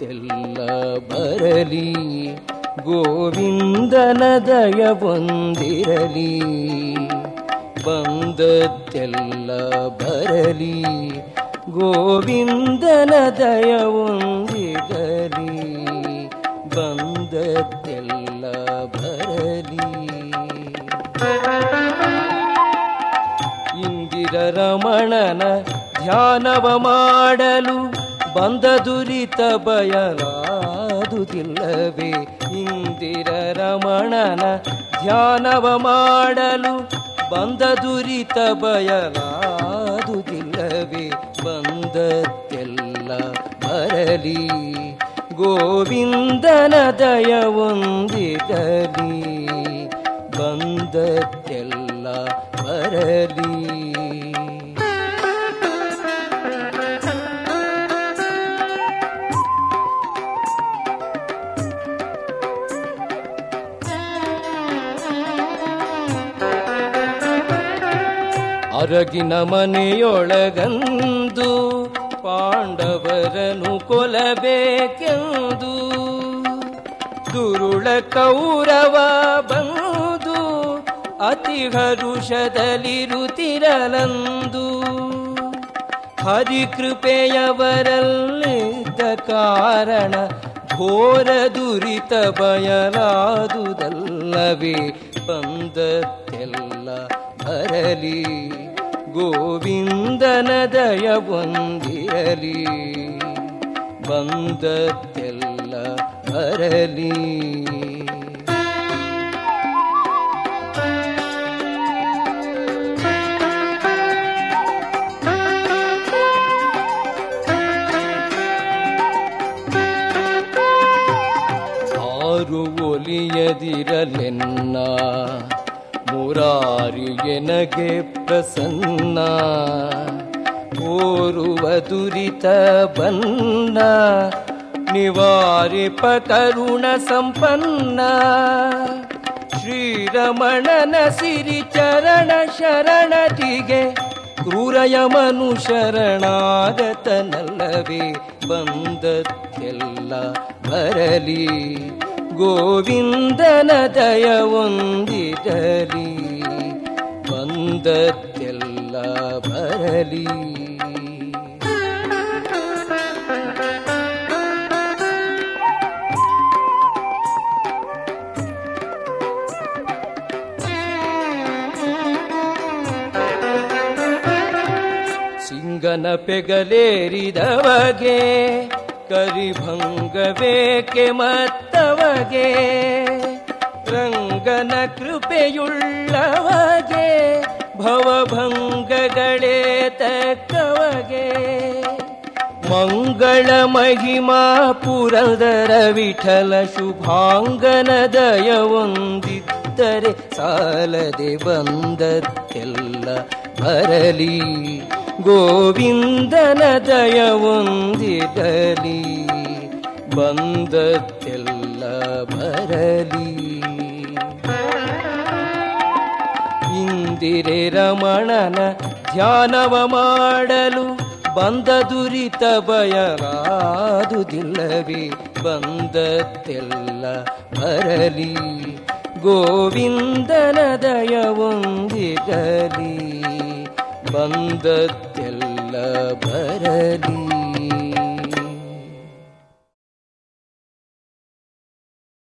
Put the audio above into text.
ಹೊಂದಿರಲಿ ಗೋವಿಂದನ ದಯವೊಂದಿರಲಿ ಬಂದದ್ದೆಲ್ಲ ಬರಲಿ ಗೋವಿಂದನ ದಯವೊಂದಿರಲಿ ಬಂದದ್ದೆಲ್ಲ ಬರಲಿ. ಇಂದಿರ ರಮಣನ ಧ್ಯಾನವ ಮಾಡಲು ಬಂದ ದುರಿತ ಬಯಲಾದುದಿಲ್ಲವೇ ಇಂದಿರ ರಮಣನ ಧ್ಯಾನವ ಮಾಡಲು ಬಂದ ದುರಿತ ಬಯಲಾದುದಿಲ್ಲವೇ ಬಂದದ್ದೆಲ್ಲ ಬರಲಿ ಗೋವಿಂದನ ದಯವೊಂದಿರಲಿ ಅರಗಿನ ಮನೆಯೊಳಗಂದು ಪಾಂಡವರನು ಕೊಲಬೇಕೆಂದು ದುರುಳ ಕೌರವ ಬಂದು ಅತಿ ಹರುಷದಲ್ಲಿರುತ್ತಿರಲಂದು ಹರಿಕೃಪೆಯವರಲ್ಲಿದ್ದ ಕಾರಣ ಘೋರ ದುರಿತ ಬಯಲಾದುದಲ್ಲವೇ ಬಂದತ್ತೆಲ್ಲ ಬರಲಿ. ಗೋವಿಂದನ ದಯವೊಂದಿರಲಿ ಬಂದತ್ತೆಲ್ಲ ಬರಲಿ ಆರು ಒಲಿಯದಿರಲೆನ್ನ ಮುರಾರಿ ಎನಗೆ ಪ್ರಸನ್ನ, ಓರುವ ದುರಿತ ಬನ್ನ ನಿವಾರಿಪ ಕರುಣ ಸಂಪನ್ನ. ಶ್ರೀರಮಣನ ಸಿರಿ ಚರಣ ಶರಣತಿಗೆ ಕ್ರೂರಯಮನು ಶರಣಾಗತನಲ್ಲವೇ, ಬಂದದ್ದೆಲ್ಲ ಬರಲಿ. ಗೋವಿಂದನ ದಯವೊಂದಿರಲಿ ಬಂದತ್ತೆಲ್ಲ ಬರಲಿ. ಸಿಂಗನ ಪೆಗಲೇರಿದವಗೆ ಕರಿಭಂಗವೇಕೆ ಮತ್ತವಗೆ? ರಂಗನ ಕೃಪೆಯುಳ್ಳವಗೆ, ಭವಭಂಗಗಳೇ ತಕ್ಕವಗೆ. ಮಂಗಳ ಮಹಿಮಾ ಪುರದರ ವಿಠಲ ಶುಭಾಂಗನ ದಯವೊಂದಿದ್ದರೆ ಸಾಲದೆ ಬಂದತ್ತೆಲ್ಲ ಬರಲಿ. ಗೋವಿಂದನ ದಯವೊಂದಿರಲಿ ಬಂದತ್ತೆಲ್ಲ ಬರಲಿ. ಇಂದಿರೆ ರಮಣನ ಧ್ಯಾನವ ಮಾಡಲು ಬಂದ ದುರಿತ ಬಯಲಾದುದಿಲ್ಲವೇ ಬಂದತ್ತೆಲ್ಲ ಬರಲಿ. ಗೋವಿಂದನ ದಯವೊಂದಿರಲಿ ಬಂದತ್ತೆಲ್ಲ ಬರಲಿ